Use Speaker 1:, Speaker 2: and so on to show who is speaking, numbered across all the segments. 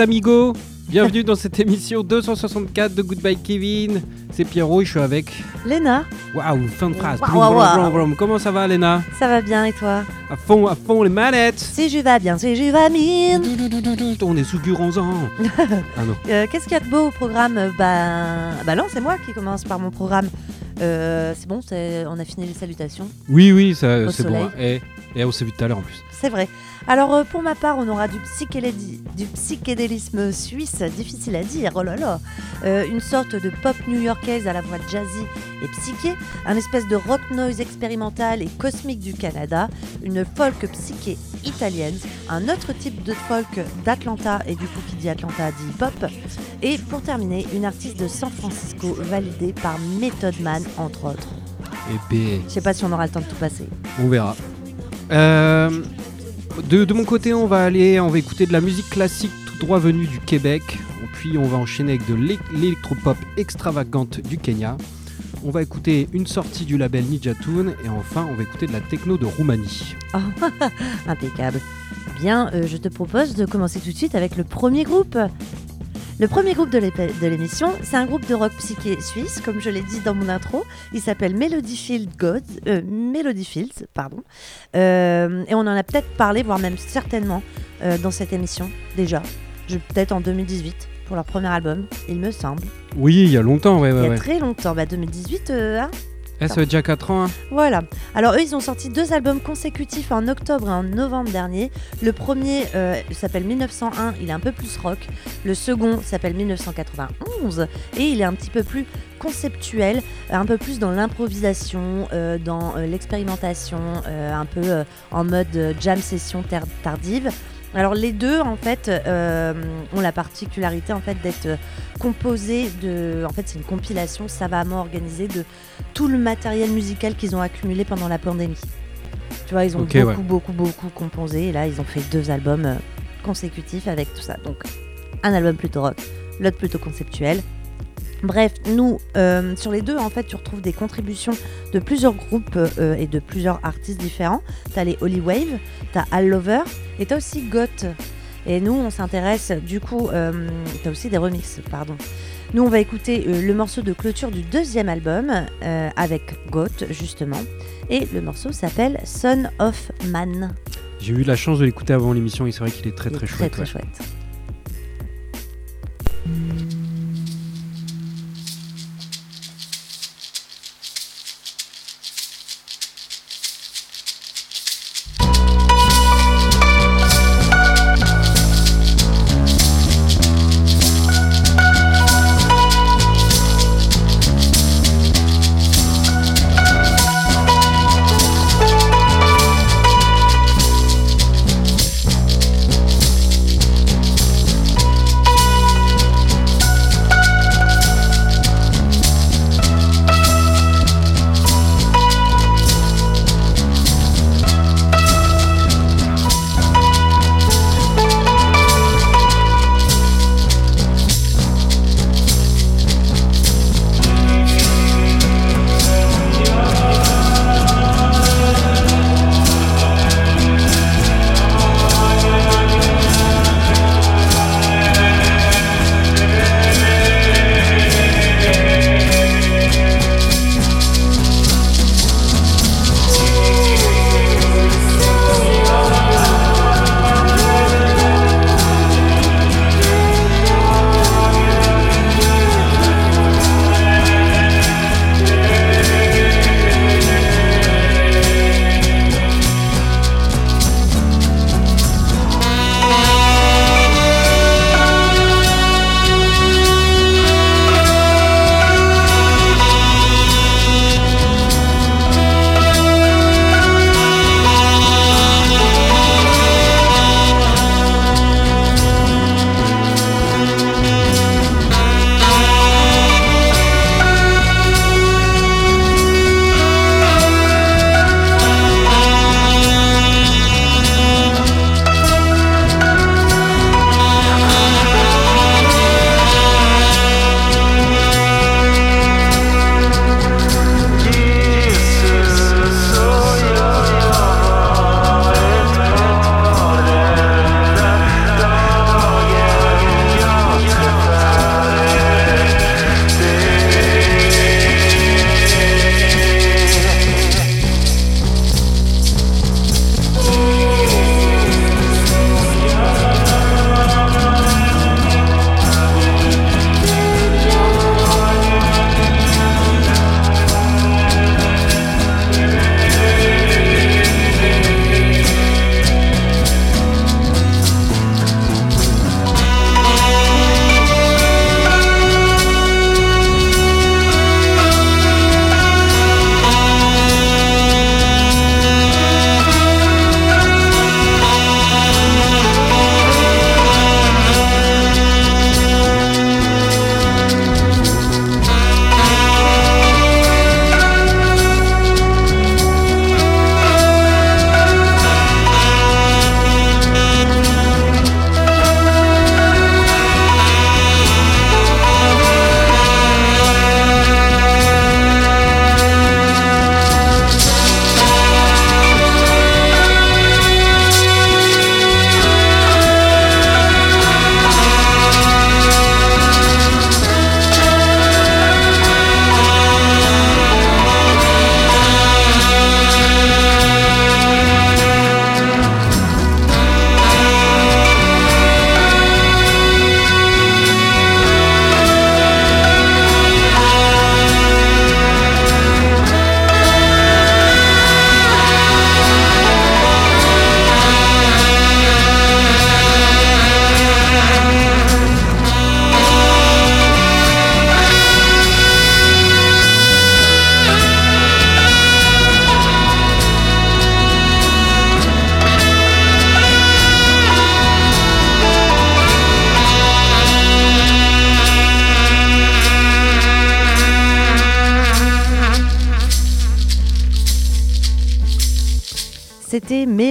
Speaker 1: Les amigos Bienvenue dans cette émission 264 de Goodbye Kevin. C'est Pierrot je suis avec.
Speaker 2: Léna.
Speaker 1: Waouh, fin de phrase.
Speaker 2: Waouh.
Speaker 1: vroom. Comment ça va, Léna?
Speaker 2: Ça va bien et toi?
Speaker 1: À fond, à fond les manettes.
Speaker 2: Si je vais bien, si je vais bien.
Speaker 1: On est sous Guranzan. ah non.
Speaker 2: Euh, Qu'est-ce qu'il y a de beau au programme? Euh, Bah, bah non, c'est moi qui commence par mon programme. Euh, c'est bon, on a fini les salutations.
Speaker 1: Oui, oui, c'est bon. Et, et on s'est vu tout à l'heure en plus.
Speaker 2: C'est vrai. Alors euh, pour ma part, on aura du, psychédéli- du psychédélisme suisse, difficile à dire, oh là là. Euh, une sorte de pop new-yorkaise à la voix jazzy et psyché, un espèce de rock noise expérimental et cosmique du Canada, une folk psyché italienne, un autre type de folk d'Atlanta, et du coup qui dit Atlanta dit hip-hop, et pour terminer, une artiste de San Francisco validée par Method Man, entre autres.
Speaker 1: Et B,
Speaker 2: Je sais pas si on aura le temps de tout passer.
Speaker 1: on verra. Euh, de, mon côté, on va aller, on va écouter de la musique classique tout droit venue du Québec. Puis on va enchaîner avec de l'é- l'électropop extravagante du Kenya. On va écouter une sortie du label Ninja et enfin on va écouter de la techno de Roumanie.
Speaker 2: Impeccable. Bien, euh, je te propose de commencer tout de suite avec le premier groupe. Le premier groupe de l'émission, c'est un groupe de rock psyché suisse, comme je l'ai dit dans mon intro. Il s'appelle Melody Field God, euh, Melody Fields, pardon. Euh, et on en a peut-être parlé, voire même certainement, euh, dans cette émission déjà. Peut-être en 2018 pour leur premier album, il me semble.
Speaker 1: Oui, il y a longtemps, ouais,
Speaker 2: il y a
Speaker 1: ouais.
Speaker 2: très longtemps, bah 2018, euh, hein
Speaker 1: Eh, ça fait déjà 4 ans. hein.
Speaker 2: Voilà. Alors eux, ils ont sorti deux albums consécutifs en octobre et en novembre dernier. Le premier euh, s'appelle 1901, il est un peu plus rock. Le second s'appelle 1991 et il est un petit peu plus conceptuel, un peu plus dans l'improvisation, euh, dans euh, l'expérimentation, un peu en mode jam session tardive. Alors les deux en fait euh, ont la particularité en fait d'être euh, composés de, en fait c'est une compilation savamment organisée de tout le matériel musical qu'ils ont accumulé pendant la pandémie. Tu vois, ils ont beaucoup,
Speaker 1: ouais.
Speaker 2: beaucoup, beaucoup composé. Et là, ils ont fait deux albums euh, consécutifs avec tout ça. Donc, un album plutôt rock, l'autre plutôt conceptuel. Bref, nous, euh, sur les deux, en fait, tu retrouves des contributions de plusieurs groupes euh, et de plusieurs artistes différents. T'as les Holy Wave, t'as All Lover, et t'as aussi Goth. Et nous, on s'intéresse, du coup, euh, t'as aussi des remixes, pardon. Nous, on va écouter euh, le morceau de clôture du deuxième album avec Goth, justement. Et le morceau s'appelle Son of Man.
Speaker 1: J'ai eu la chance de l'écouter avant l'émission et c'est vrai qu'il est très
Speaker 2: est
Speaker 1: très
Speaker 2: très,
Speaker 1: chouette.
Speaker 2: très
Speaker 1: ouais.
Speaker 2: chouette.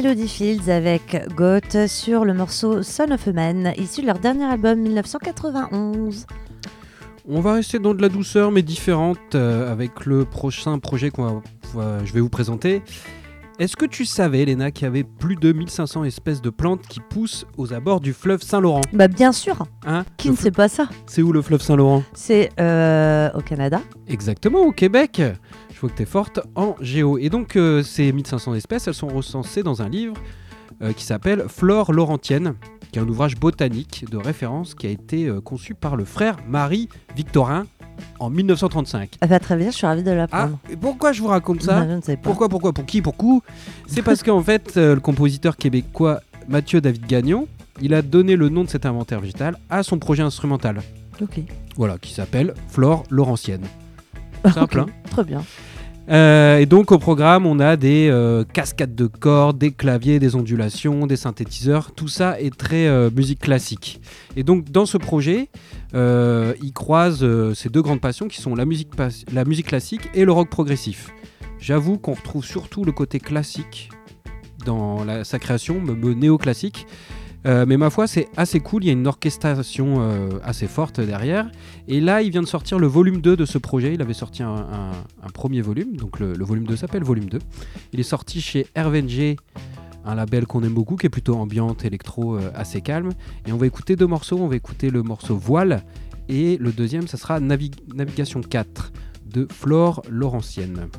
Speaker 2: Melody Fields avec Goth sur le morceau Son of a Man, issu de leur dernier album 1991.
Speaker 1: On va rester dans de la douceur mais différente euh, avec le prochain projet que je vais vous présenter. Est-ce que tu savais, Léna, qu'il y avait plus de 1500 espèces de plantes qui poussent aux abords du fleuve Saint-Laurent?
Speaker 2: Bah bien sûr
Speaker 1: Hein?
Speaker 2: Qui ne sait pas ça?
Speaker 1: C'est où le fleuve Saint-Laurent?
Speaker 2: C'est euh, au Canada.
Speaker 1: Exactement, au Québec. Vois que tu es forte en géo. Et donc, euh, ces 1500 espèces, elles sont recensées dans un livre euh, qui s'appelle Flore laurentienne, qui est un ouvrage botanique de référence qui a été euh, conçu par le frère Marie-Victorin en 1935.
Speaker 2: Ah bah très bien, je suis ravie de
Speaker 1: Ah,
Speaker 2: l'apprendre.
Speaker 1: et pourquoi je vous raconte ça
Speaker 2: Bah, je ne sais pas.
Speaker 1: Pourquoi, pourquoi, pour qui, pour coup C'est parce qu'en fait, le compositeur québécois Mathieu David Gagnon, il a donné le nom de cet inventaire végétal à son projet instrumental.
Speaker 2: Ok.
Speaker 1: Voilà, qui s'appelle Flore laurentienne. Simple, hein
Speaker 2: Très bien.
Speaker 1: Euh, et donc au programme, on a des euh, cascades de cordes, des claviers, des ondulations, des synthétiseurs. Tout ça est très euh, musique classique. Et donc dans ce projet, il croise ces deux grandes passions qui sont la musique, classique et le rock progressif. J'avoue qu'on retrouve surtout le côté classique dans la- sa création, le néoclassique. Euh, mais ma foi, c'est assez cool, il y a une orchestration euh, assez forte derrière. Et là, il vient de sortir le volume 2 de ce projet. Il avait sorti un, premier volume, donc le, volume 2 s'appelle Volume 2. Il est sorti chez RVNG, un label qu'on aime beaucoup, qui est plutôt ambiante, électro, euh, assez calme. Et on va écouter deux morceaux, on va écouter le morceau Voile, et le deuxième, ça sera Navigation 4 de Flore Laurentienne.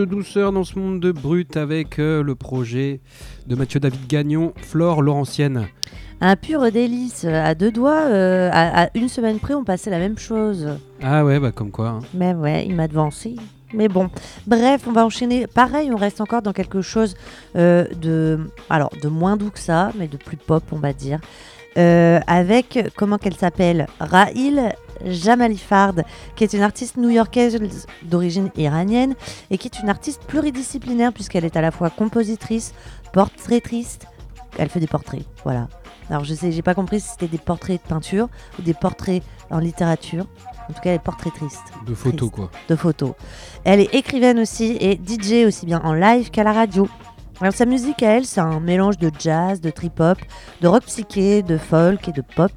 Speaker 1: De douceur dans ce monde de brut avec euh, le projet de Mathieu David Gagnon, Flore Laurentienne.
Speaker 2: Un pur délice, à deux doigts, euh, à, à une semaine près, on passait la même chose.
Speaker 1: Ah ouais, bah comme quoi. hein.
Speaker 2: Mais ouais, il m'a devancé. Mais bon, bref, on va enchaîner. Pareil, on reste encore dans quelque chose euh, de, alors, de moins doux que ça, mais de plus pop, on va dire. Euh, avec, comment qu'elle s'appelle Rahil Jamalifard, qui est une artiste new-yorkaise d'origine iranienne et qui est une artiste pluridisciplinaire puisqu'elle est à la fois compositrice, portraitiste, elle fait des portraits, voilà. Alors je sais, j'ai pas compris si c'était des portraits de peinture ou des portraits en littérature. En tout cas, elle est portraitrice
Speaker 1: De photos quoi.
Speaker 2: de photos. Elle est écrivaine aussi et DJ aussi bien en live qu'à la radio. Alors sa musique à elle, c'est un mélange de jazz, de trip-hop, de rock psyché, de folk et de pop,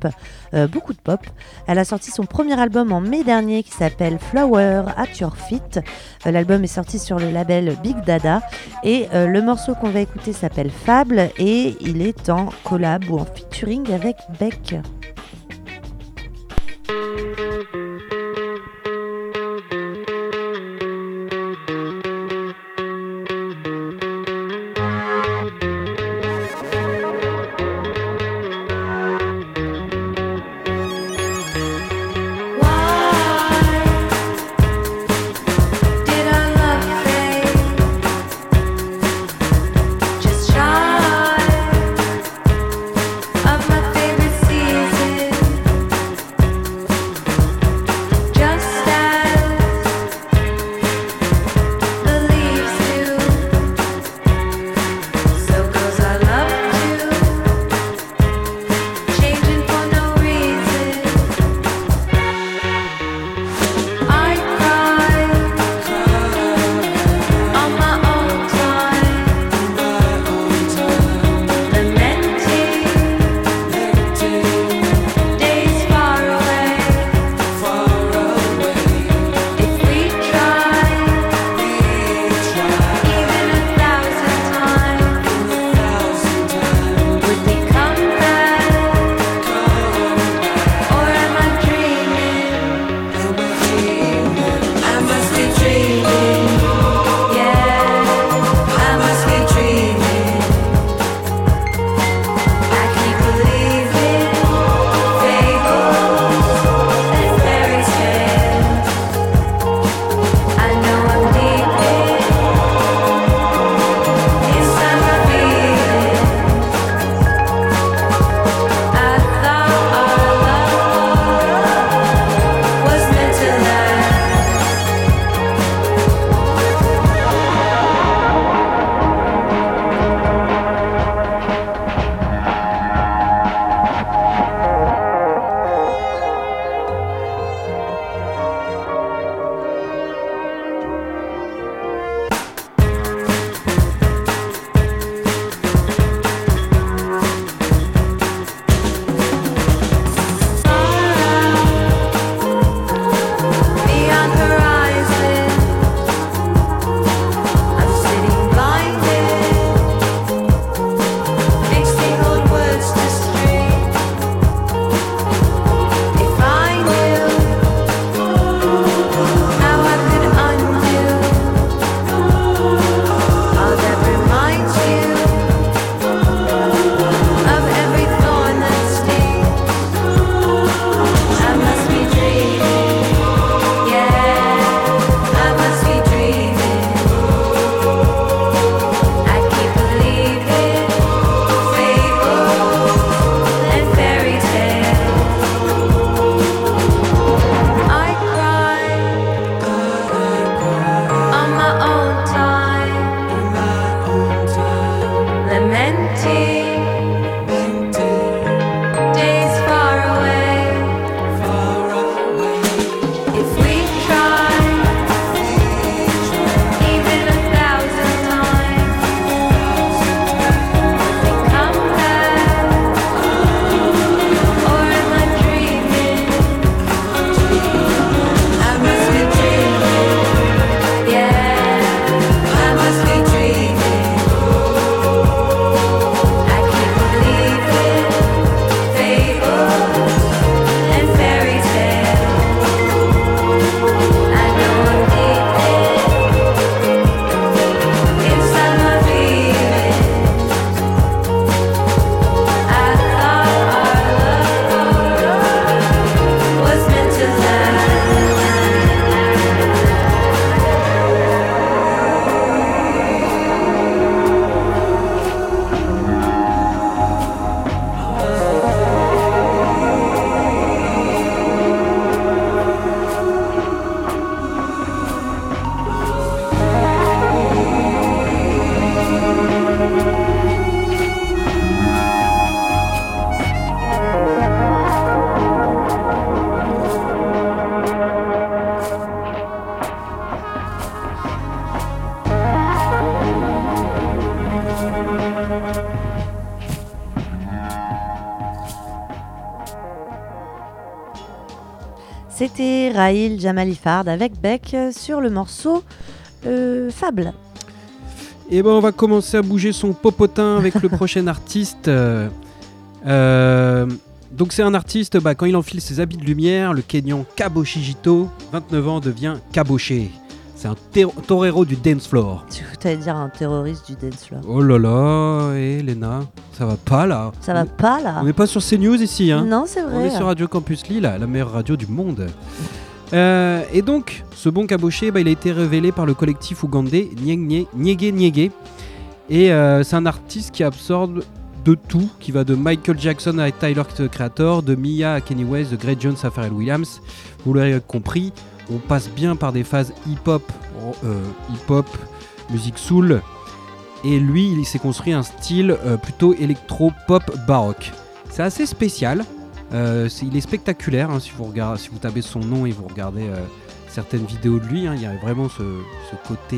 Speaker 2: Euh, beaucoup de pop. Elle a sorti son premier album en mai dernier qui s'appelle Flower at Your Feet. Euh, L'album est sorti sur le label Big Dada et euh, le morceau qu'on va écouter s'appelle Fable et il est en collab ou en featuring avec Beck. C'était Raïl Jamalifard avec Beck sur le morceau euh, Fable.
Speaker 1: Et ben on va commencer à bouger son popotin avec le prochain artiste. Euh, euh, donc c'est un artiste, bah, quand il enfile ses habits de lumière, le Kenyan Kaboshi Jito, 29 ans, devient Kaboché. C'est un torero du dance floor.
Speaker 2: Tu allais dire un terroriste du dance floor.
Speaker 1: Oh là là, et Léna, ça va pas là
Speaker 2: Ça va pas là
Speaker 1: On n'est pas sur CNews ici, hein
Speaker 2: Non, c'est
Speaker 1: On
Speaker 2: vrai.
Speaker 1: est sur Radio Campus Lille, la meilleure radio du monde. Euh, et donc, ce bon caboché, bah, il a été révélé par le collectif ougandais Nyeg Nye- Nyege Nyege. Et euh, c'est un artiste qui absorbe de tout, qui va de Michael Jackson à Tyler the Creator, de Mia à Kenny West, de Greg Jones à Pharrell Williams. Vous l'aurez compris, on passe bien par des phases hip-hop, euh, hip-hop, musique soul. Et lui, il s'est construit un style euh, plutôt électro-pop baroque. C'est assez spécial. Euh, il est spectaculaire. hein, si, vous tapez son nom et vous regardez certaines vidéos de lui, hein, il y a vraiment ce, côté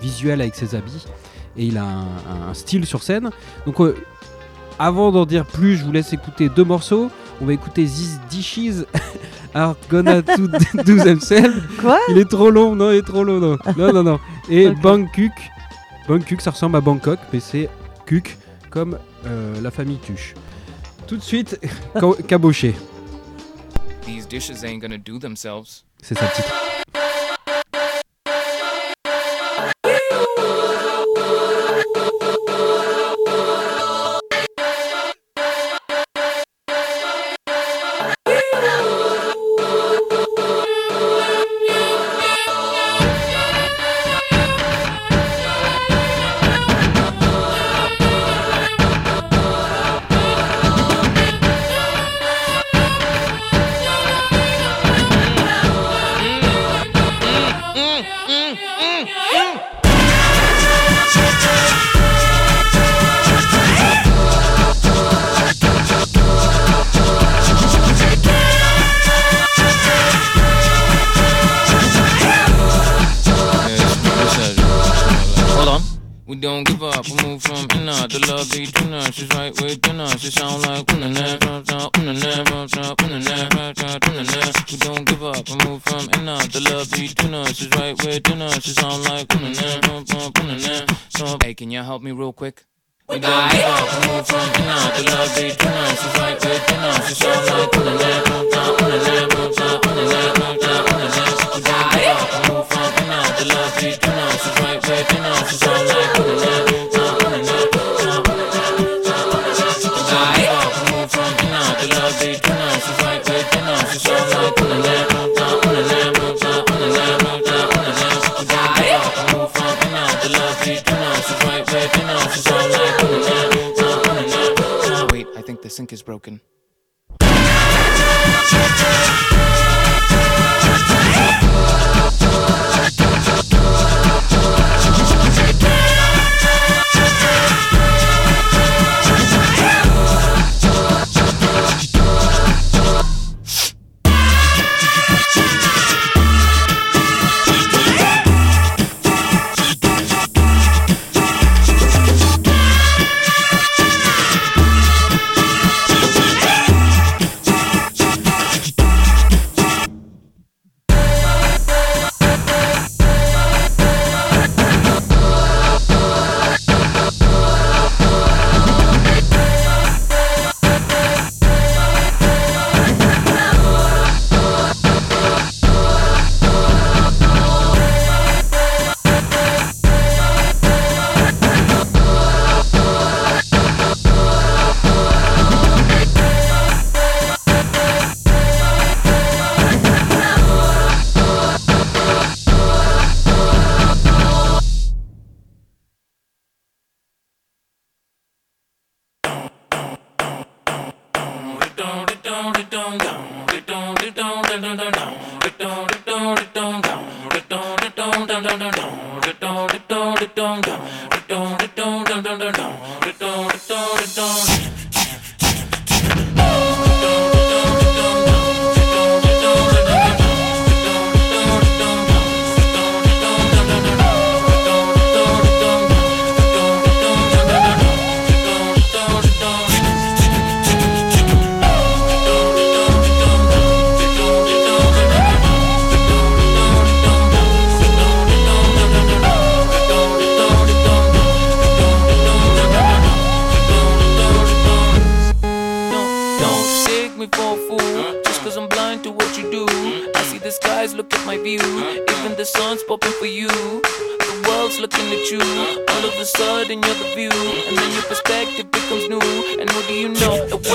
Speaker 1: visuel avec ses habits. Et il a un, style sur scène. Donc, avant d'en dire plus, je vous laisse écouter deux morceaux. On va écouter These Dishes Are Gonna Do, do Themselves.
Speaker 2: Quoi?
Speaker 1: Il est trop long, non, il est trop long, non. Non, non, non. Et
Speaker 2: Ok.
Speaker 1: Bangkok. Bangkok, ça ressemble à Bangkok, mais c'est Kuk, comme euh, la famille Tuche. Tout de suite, Caboché.
Speaker 3: These dishes ain't gonna do themselves.
Speaker 1: C'est ça le titre.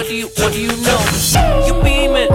Speaker 3: What do you what do you know? You beaming,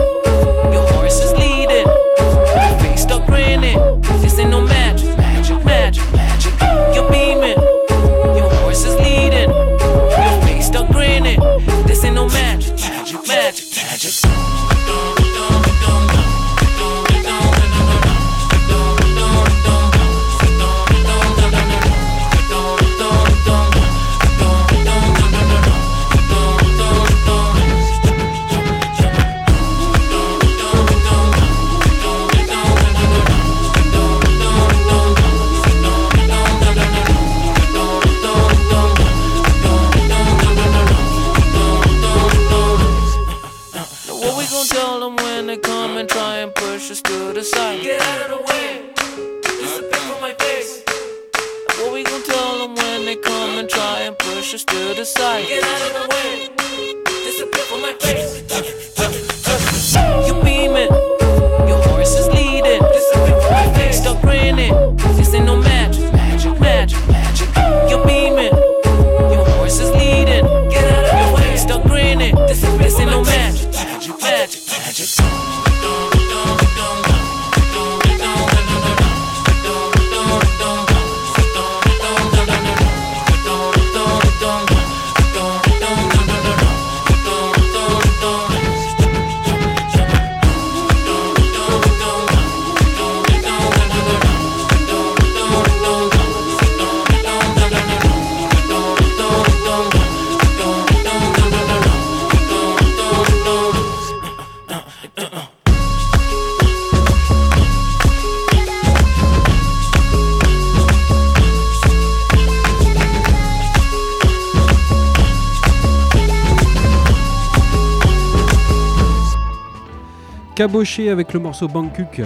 Speaker 1: Caboché avec le morceau Bangkok.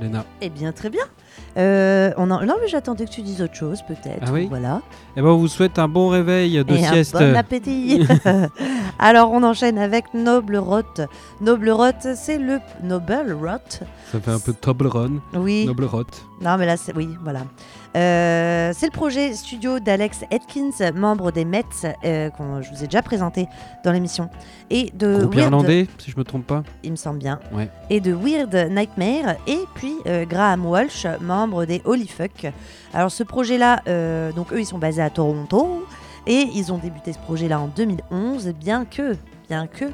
Speaker 1: Léna.
Speaker 2: Eh bien, très bien. Euh, on en- Non, mais j'attendais que tu dises autre chose, peut-être.
Speaker 1: Ah oui
Speaker 2: Voilà.
Speaker 1: Eh ben, on vous souhaite un bon réveil de
Speaker 2: Et
Speaker 1: sieste.
Speaker 2: un bon appétit. Alors, on enchaîne avec Noble Rot. Noble Rot, c'est le Noble Rot.
Speaker 1: Ça fait un peu Toblerone.
Speaker 2: Oui.
Speaker 1: Noble Rot.
Speaker 2: Non, mais là, c'est oui, voilà. Euh, c'est le projet studio d'Alex Atkins, membre des Mets, euh, qu'on je vous ai déjà présenté dans l'émission, et de
Speaker 1: Groupe
Speaker 2: Weird,
Speaker 1: irlandais, si je me trompe pas.
Speaker 2: il me semble bien,
Speaker 1: Ouais.
Speaker 2: et de Weird Nightmare, et puis euh, Graham Walsh, membre des Holy Fuck. Alors ce projet-là, euh, donc eux, ils sont basés à Toronto, et ils ont débuté ce projet-là en 2011, bien que, bien que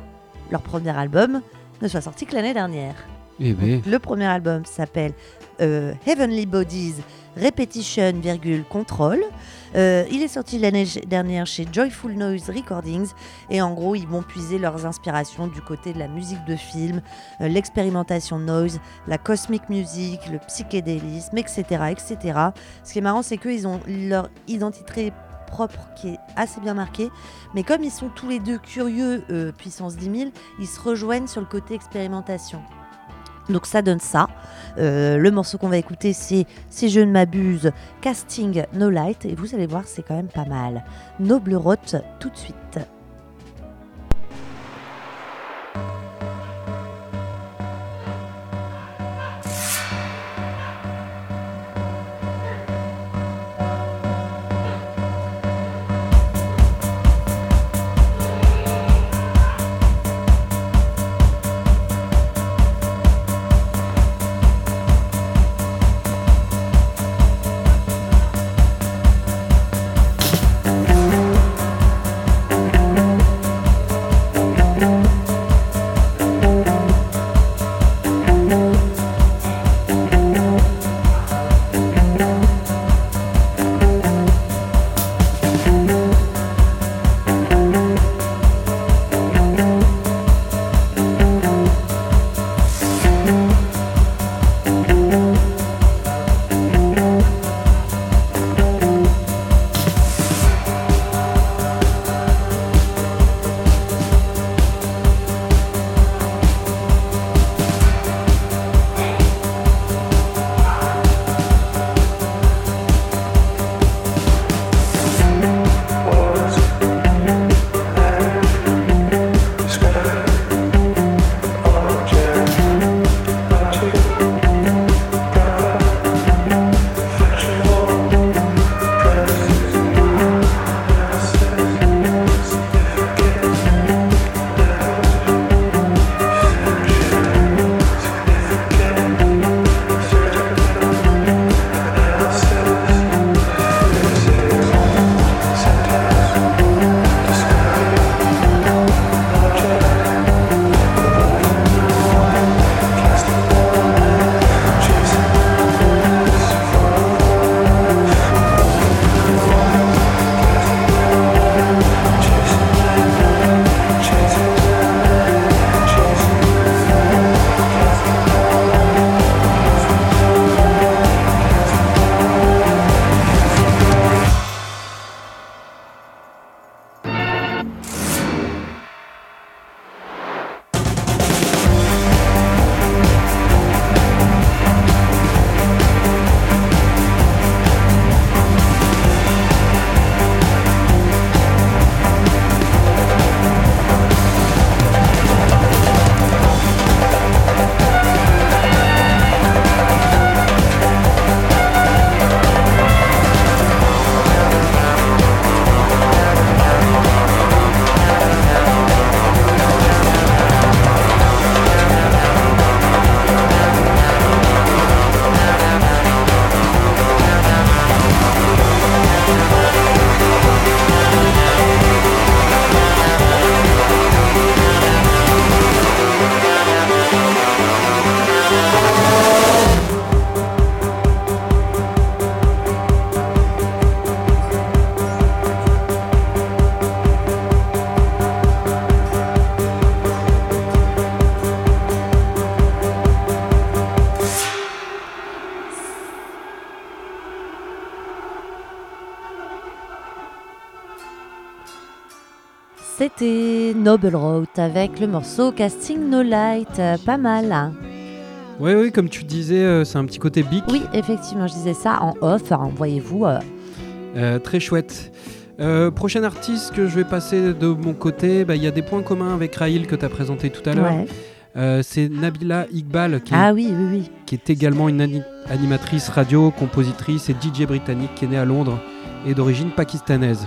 Speaker 2: leur premier album ne soit sorti que l'année dernière.
Speaker 1: Eh ben,
Speaker 2: Le premier album s'appelle euh, Heavenly Bodies Repetition, virgule, Control. Euh, il est sorti l'année dernière chez Joyful Noise Recordings et en gros ils vont puiser leurs inspirations du côté de la musique de film, euh, l'expérimentation noise, la cosmic music, le psychédélisme, etc., etc. Ce qui est marrant c'est qu'ils ont leur identité propre qui est assez bien marquée, mais comme ils sont tous les deux curieux puissance 10 000, ils se rejoignent sur le côté expérimentation. Donc ça donne ça. Euh, le morceau qu'on va écouter, c'est Si je ne m'abuse, Casting No Light. Et vous allez voir, c'est quand même pas mal. Noble Roth, tout de suite. C'était Noble Road avec le morceau Casting No Light. Pas mal. hein.
Speaker 4: Oui, oui, comme tu disais, euh, c'est un petit côté bic.
Speaker 2: Oui, effectivement, je disais ça en off. hein, Voyez-vous, euh,
Speaker 4: Euh, très chouette. Euh, prochain artiste que je vais passer de mon côté, bah, il y a des points communs avec Raïl que tu as présenté tout à l'heure.
Speaker 2: ouais.
Speaker 4: Euh, c'est Nabila Iqbal qui,
Speaker 2: Ah oui, oui, oui.
Speaker 4: qui est également une ani- animatrice radio, compositrice et DJ britannique qui est née à Londres et d'origine pakistanaise.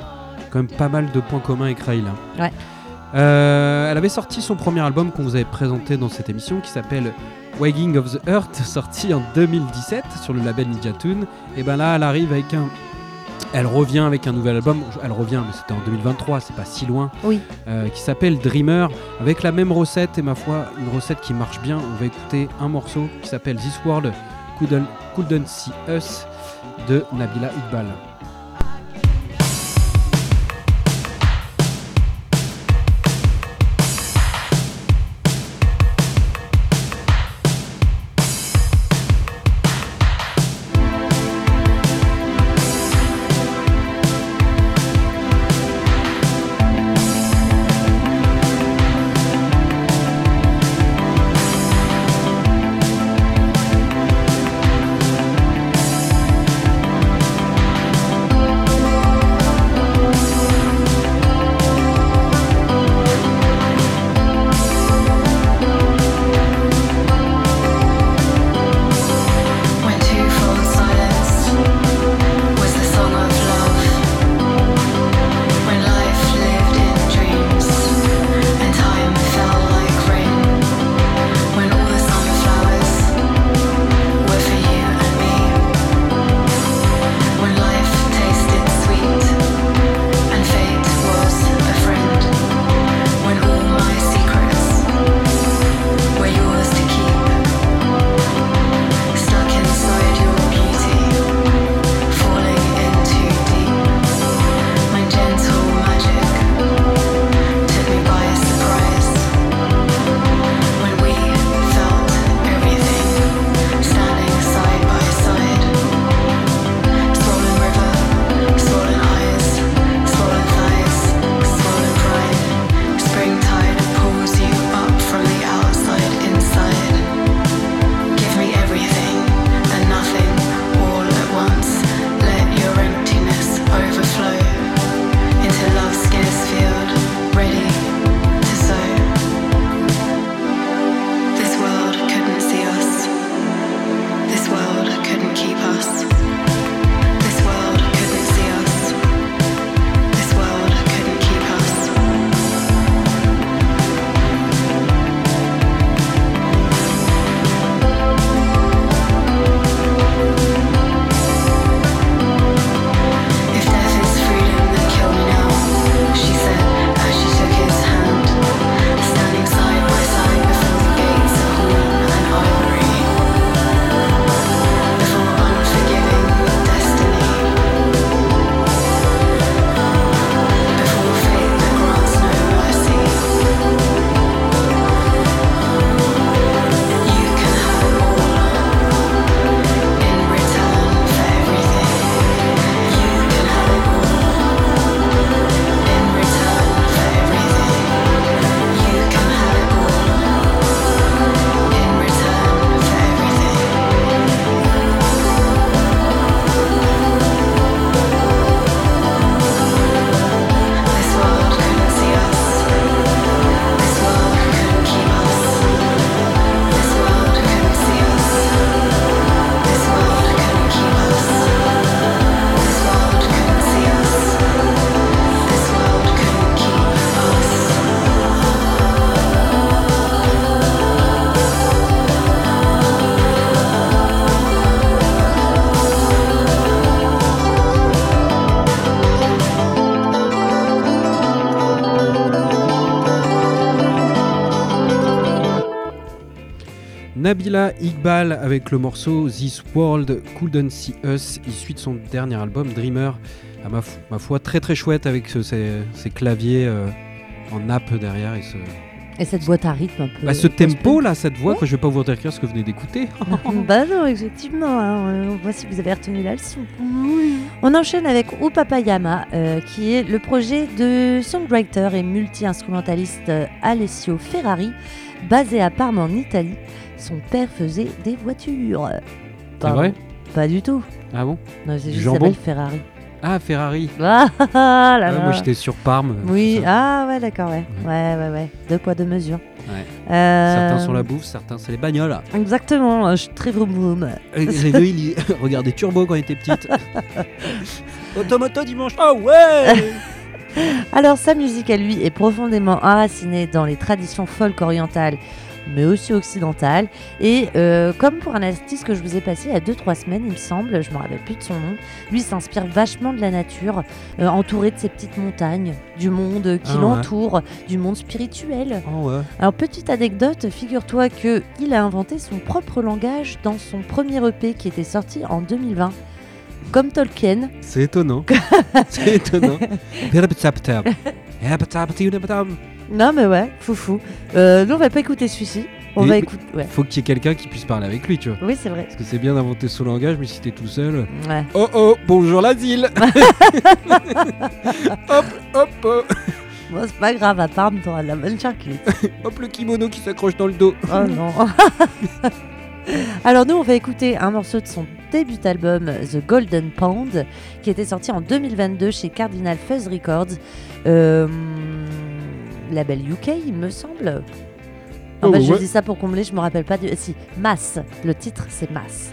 Speaker 4: Quand même pas mal de points communs avec hein.
Speaker 2: Ouais.
Speaker 4: Euh, elle avait sorti son premier album qu'on vous avait présenté dans cette émission qui s'appelle Wagging of the Earth, sorti en 2017 sur le label Ninja Tune. Et ben là, elle arrive avec un. Elle revient avec un nouvel album. Elle revient, mais c'était en 2023, c'est pas si loin.
Speaker 2: Oui.
Speaker 4: Euh, qui s'appelle Dreamer, avec la même recette et ma foi, une recette qui marche bien. On va écouter un morceau qui s'appelle This World Couldn't, Couldn't See Us de Nabila Iqbal. Nabila Iqbal avec le morceau This World Couldn't See Us, issu de son dernier album Dreamer. À ma, fo- ma foi, très très chouette avec ce- ces, ces claviers euh, en nappe derrière et ce,
Speaker 2: Et cette boîte à rythme un peu.
Speaker 1: Bah, ce tempo là, cette voix, quoi, je vais pas vous décrire ce que vous venez d'écouter.
Speaker 2: bah non, effectivement. hein, On voit si vous avez retenu la leçon. On enchaîne avec Upapayama, euh, qui est le projet de songwriter et multi-instrumentaliste euh, Alessio Ferrari, basé à Parme en Italie. Son père faisait des voitures.
Speaker 1: C'est
Speaker 2: Pardon.
Speaker 1: vrai?
Speaker 2: Pas du tout.
Speaker 1: Ah bon?
Speaker 2: Non, c'est juste s'appelle Ferrari.
Speaker 1: Ah, Ferrari.
Speaker 2: Ah, ah, ah, là
Speaker 1: Ah,
Speaker 2: là.
Speaker 1: moi j'étais sur Parme.
Speaker 2: Oui, ah ouais, d'accord, ouais. Ouais, ouais, ouais. Deux poids, deux mesures.
Speaker 1: Ouais.
Speaker 2: Euh,
Speaker 1: Certains sont la bouffe, certains c'est les bagnoles.
Speaker 2: Exactement, je suis très vroom vroom.
Speaker 1: Euh, Les deux, ils regardaient Turbo quand ils étaient petites. Automoto dimanche. Ah ouais
Speaker 2: Alors sa musique à lui est profondément enracinée dans les traditions folk orientales, mais aussi occidentales. Et euh, comme pour un artiste que je vous ai passé il y a 2-3 semaines, il me semble, je me rappelle plus de son nom, lui s'inspire vachement de la nature, euh, entouré de ces petites montagnes, du monde qui
Speaker 1: Ah ouais.
Speaker 2: l'entoure, du monde spirituel.
Speaker 1: Oh ouais.
Speaker 2: Alors petite anecdote, figure-toi que il a inventé son propre langage dans son premier EP qui était sorti en 2020. Comme Tolkien,
Speaker 1: C'est étonnant. c'est étonnant.
Speaker 2: Non mais ouais, foufou. Euh, nous on va pas écouter celui-ci. On
Speaker 1: Et-
Speaker 2: va écouter. Ouais.
Speaker 1: Faut qu'il y ait quelqu'un qui puisse parler avec lui, tu vois.
Speaker 2: Oui c'est vrai.
Speaker 1: Parce que c'est bien d'inventer son langage, mais si t'es tout seul.
Speaker 2: Ouais.
Speaker 1: Oh oh, bonjour l'asile Hop, hop, hop,
Speaker 2: Bon c'est pas grave, à Parme t'auras de la bonne charcuterie.
Speaker 1: hop, le kimono qui s'accroche dans le dos.
Speaker 2: oh non. Alors nous on va écouter un morceau de son début album The Golden Pound qui était sorti en 2022 chez Cardinal Fuzz Records. Euh, label UK il me semble. En
Speaker 1: Oh,
Speaker 2: fait, je dis ça pour combler, je me rappelle pas du. Si, Mass. Le titre, c'est Mass.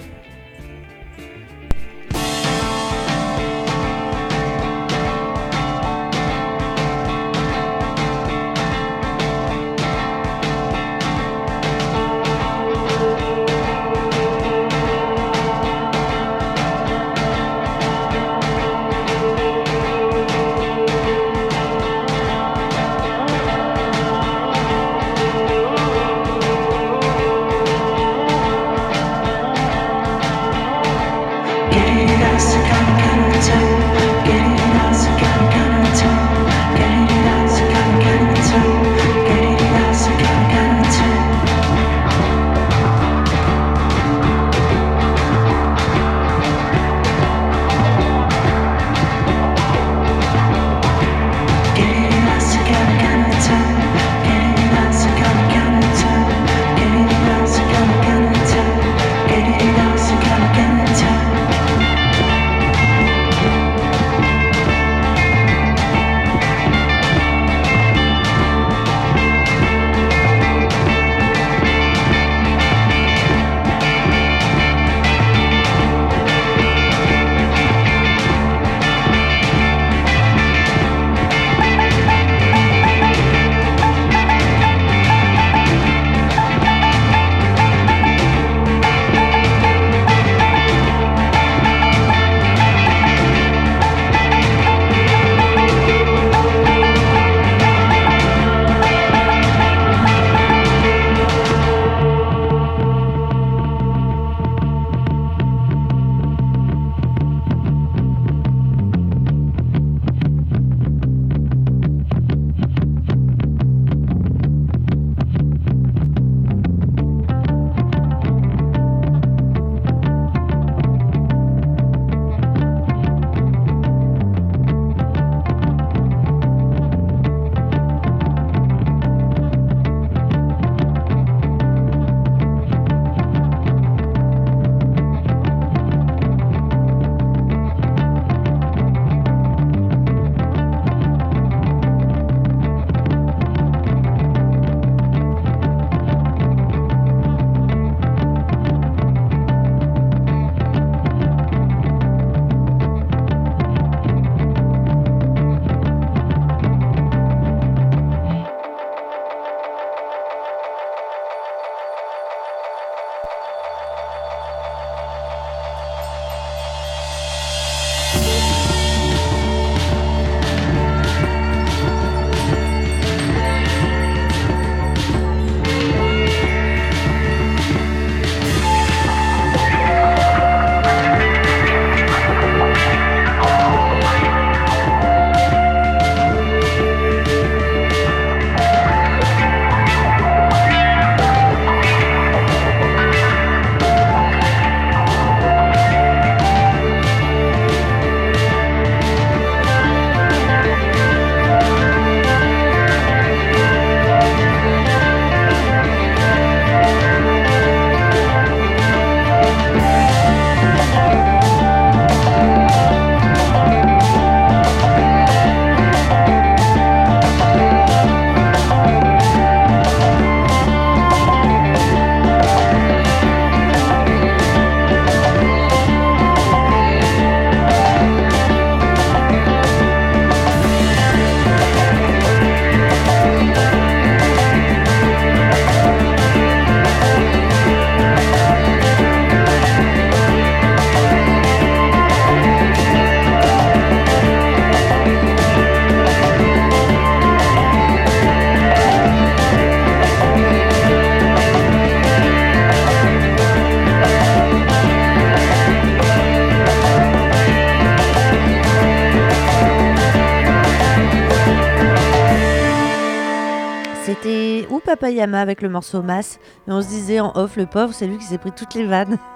Speaker 2: Papayama avec le morceau Mass. Et on se disait en off, le pauvre, c'est lui qui s'est pris toutes les vannes.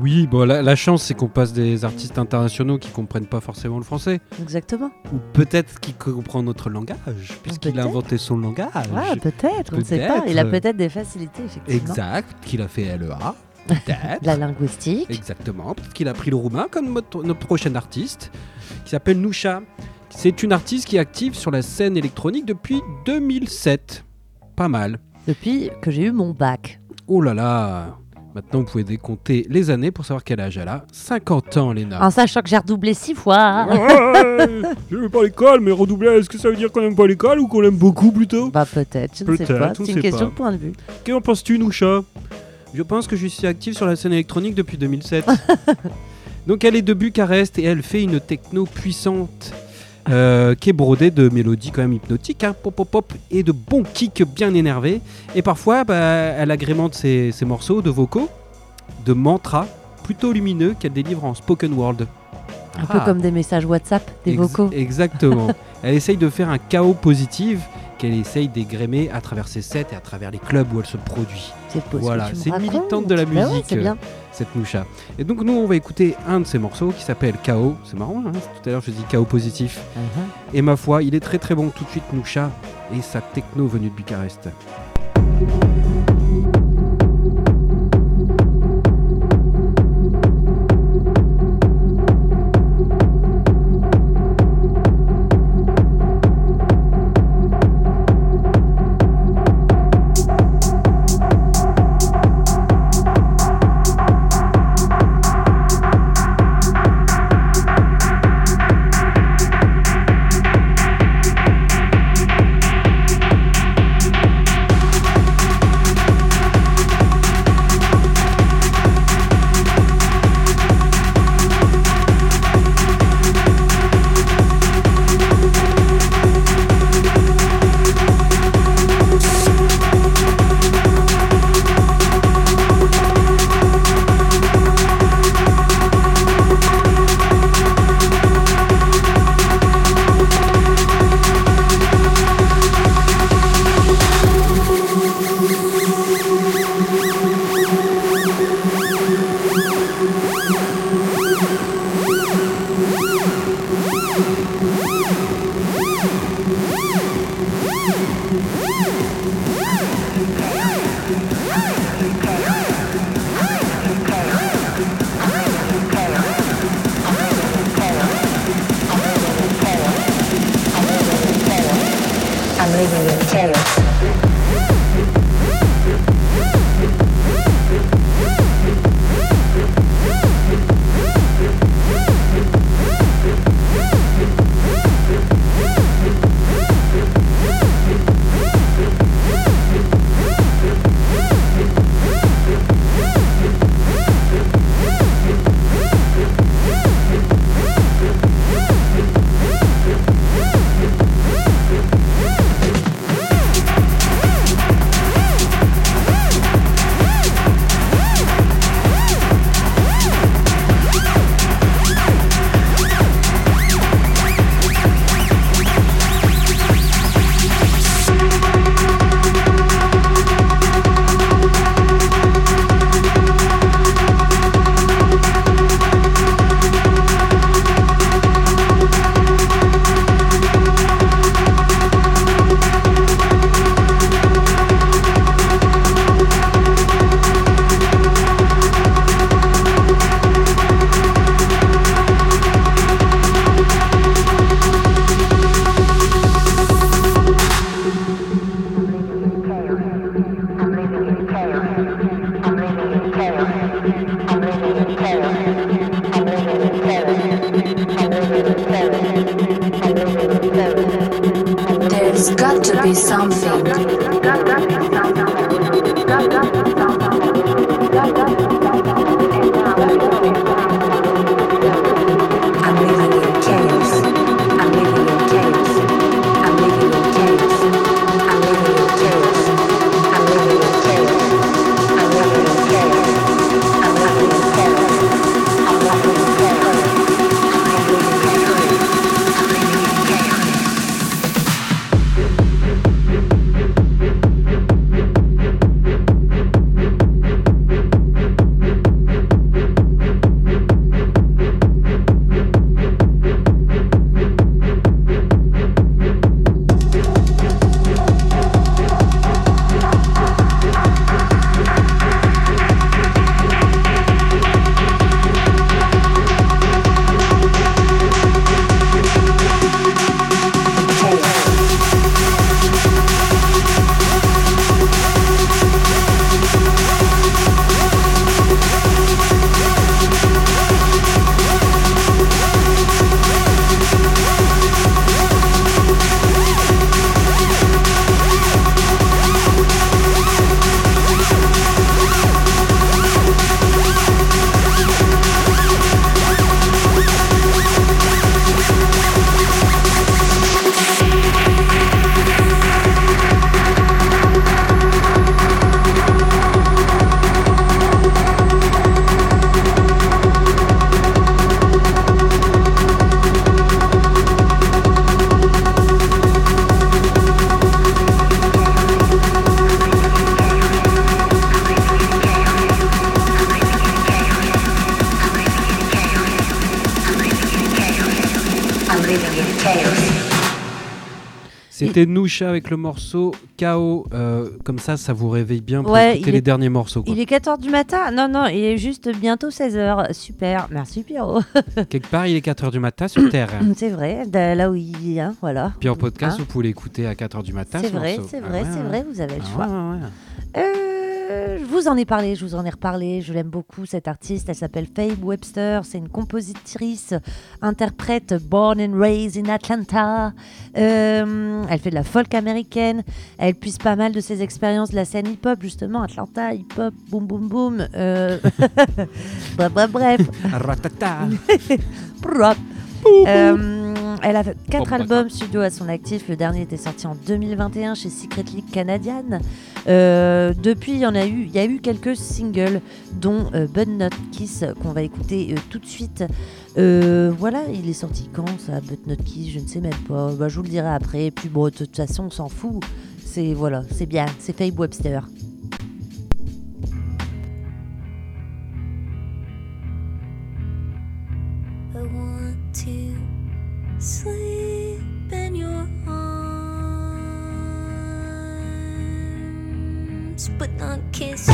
Speaker 1: Oui, bon, la, la chance, c'est qu'on passe des artistes internationaux qui comprennent pas forcément le français.
Speaker 2: Exactement.
Speaker 1: Ou peut-être qu'il comprend notre langage, puisqu'il a inventé son langage.
Speaker 2: Ah, peut-être, on ne sait pas. Il a peut-être des facilités, effectivement.
Speaker 1: exact, qu'il a fait LEA. Peut-être.
Speaker 2: La linguistique.
Speaker 1: Exactement, peut-être qu'il a pris le roumain comme notre, notre prochaine artiste, qui s'appelle Noucha. C'est une artiste qui est active sur la scène électronique depuis 2007. Pas mal.
Speaker 2: Depuis que j'ai eu mon bac.
Speaker 1: Oh là là Maintenant, vous pouvez décompter les années pour savoir quel âge elle a. 50 ans, Léna.
Speaker 2: En sachant que j'ai redoublé six fois.
Speaker 1: je n'aime pas l'école, mais redoubler, est-ce que ça veut dire qu'on n'aime pas l'école ou qu'on l'aime beaucoup plutôt?
Speaker 2: Bah peut-être, je ne sais
Speaker 1: Peut-être,
Speaker 2: pas.
Speaker 1: on
Speaker 2: C'est une question
Speaker 1: pas.
Speaker 2: de point de vue.
Speaker 1: Qu'en penses-tu, Noucha? Je pense que je suis active sur la scène électronique depuis 2007. Donc elle est de Bucarest et elle fait une techno puissante euh, qui est brodée de mélodies quand même hypnotiques, hein, pop pop pop, et de bons kicks bien énervés. Et parfois, bah, elle agrémente ses, ses morceaux de vocaux, de mantras plutôt lumineux qu'elle délivre en spoken word.
Speaker 2: Un peu
Speaker 1: Ah.
Speaker 2: comme des messages WhatsApp, des
Speaker 1: Ex-
Speaker 2: vocaux.
Speaker 1: Exactement. elle essaye de faire un chaos positif qu'elle essaye d'égrémer à travers ses sets et à travers les clubs où elle se produit.
Speaker 2: C'est beau
Speaker 1: Voilà, c'est une militante de la
Speaker 2: Bah ouais,
Speaker 1: musique.
Speaker 2: c'est bien.
Speaker 1: cette Noucha. Et donc nous on va écouter un de ses morceaux qui s'appelle Chaos. C'est marrant, hein tout à l'heure je dis Chaos positif.
Speaker 2: Uh-huh.
Speaker 1: Et ma foi, il est très très bon tout de suite Noucha et sa techno venue de Bucarest. C'était Noucha avec le morceau KO. Euh, comme ça, ça vous réveille bien pour
Speaker 2: Ouais,
Speaker 1: écouter les
Speaker 2: est-
Speaker 1: derniers morceaux. quoi.
Speaker 2: Il est 14 du matin Non, non, il est juste bientôt 16h. Super, merci Pierrot.
Speaker 1: Quelque part, il est 4h du matin sur Terre.
Speaker 2: c'est vrai, de- là où il est, hein, voilà.
Speaker 1: Puis en podcast,
Speaker 2: Hein
Speaker 1: vous pouvez l'écouter à 4h du matin.
Speaker 2: C'est
Speaker 1: ce
Speaker 2: vrai, c'est
Speaker 1: Ah
Speaker 2: vrai,
Speaker 1: ouais,
Speaker 2: c'est
Speaker 1: ouais.
Speaker 2: vrai, vous avez le
Speaker 1: Ah
Speaker 2: choix.
Speaker 1: ouais.
Speaker 2: Euh, je vous en ai parlé, je vous en ai reparlé. Je l'aime beaucoup, cette artiste. Elle s'appelle Faye Webster. C'est une compositrice, interprète, born and raised in Atlanta. Euh, elle fait de la folk américaine. Elle puise pas mal de ses expériences de la scène hip-hop, justement. Atlanta, hip-hop, boum boum boum. Euh, bref, bref, bref. Elle a quatre albums studio à son actif. Le dernier était sorti en 2021 chez Secret League Canadian. Euh, depuis, il y en a eu, il y a eu quelques singles, dont euh, Bud Not Kiss qu'on va écouter euh, tout de suite. Euh, voilà, il est sorti quand ça, Bud Not Kiss Je ne sais même pas. Bah, je vous le dirai après. Puis bon, de toute façon, on s'en fout. C'est voilà, c'est bien. C'est Faye Webster.
Speaker 5: I want to sleep in your arms, but not kiss.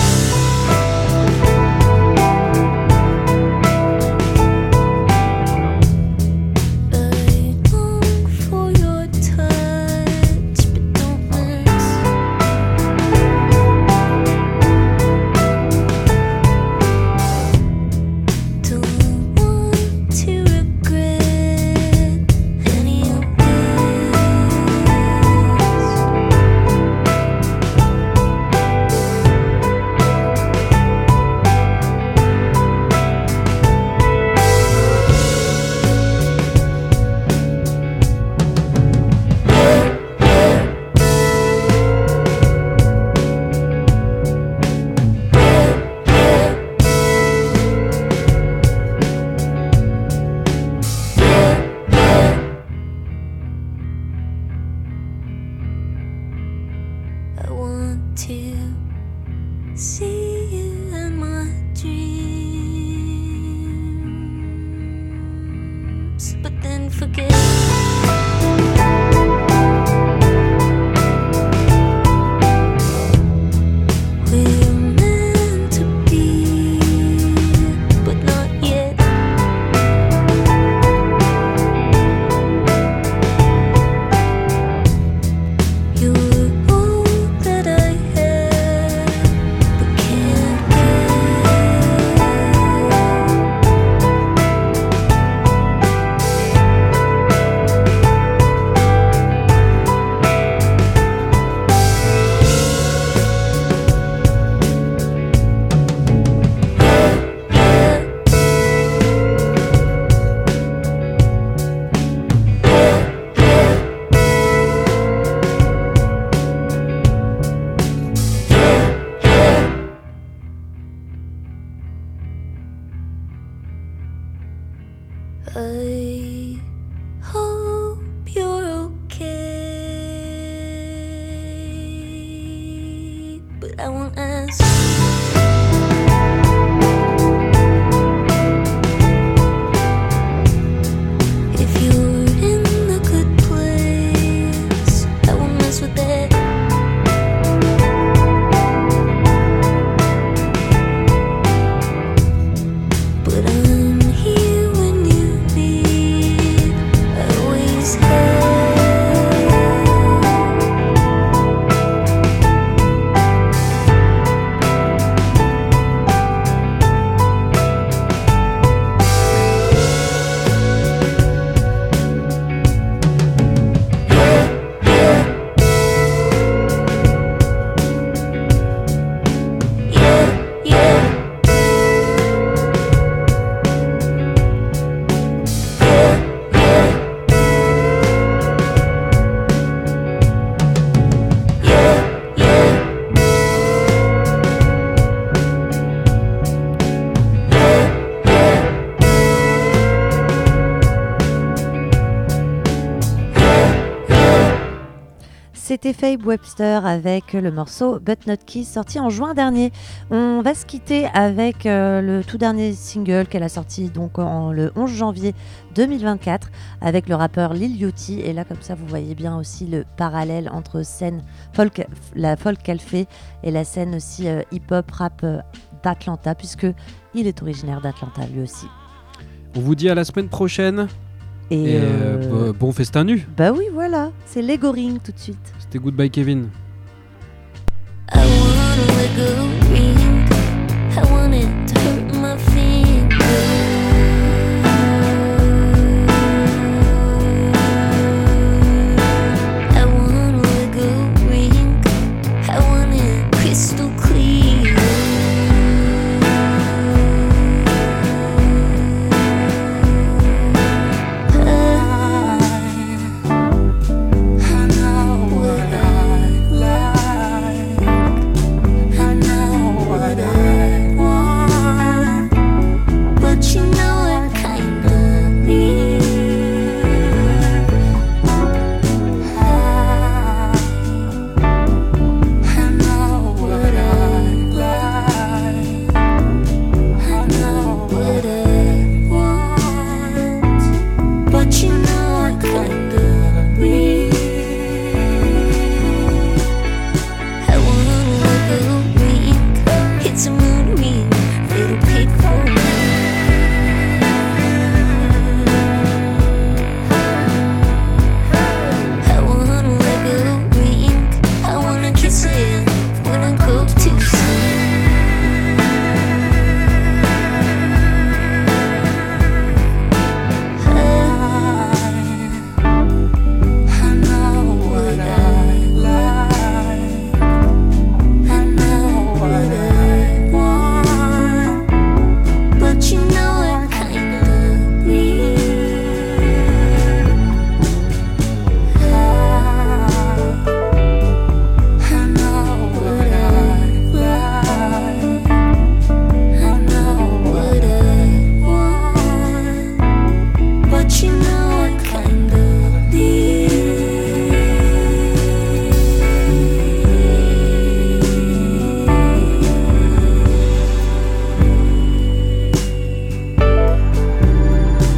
Speaker 2: C'était Fabe Webster avec le morceau But Not Kiss sorti en juin dernier. On va se quitter avec euh, le tout dernier single qu'elle a sorti donc en, le 11 janvier 2024 avec le rappeur Lil Yachty. Et là, comme ça, vous voyez bien aussi le parallèle entre scène folk, la folk qu'elle fait et la scène aussi euh, hip-hop rap euh, d'Atlanta puisque il est originaire d'Atlanta lui aussi.
Speaker 1: On vous dit à la semaine prochaine.
Speaker 2: Et, euh,
Speaker 1: euh, bon festin nu
Speaker 2: Bah oui, voilà, c'est Lego Ring tout de suite.
Speaker 1: C'était Goodbye Kevin.
Speaker 5: I wanna Lego Ring, I want it to my.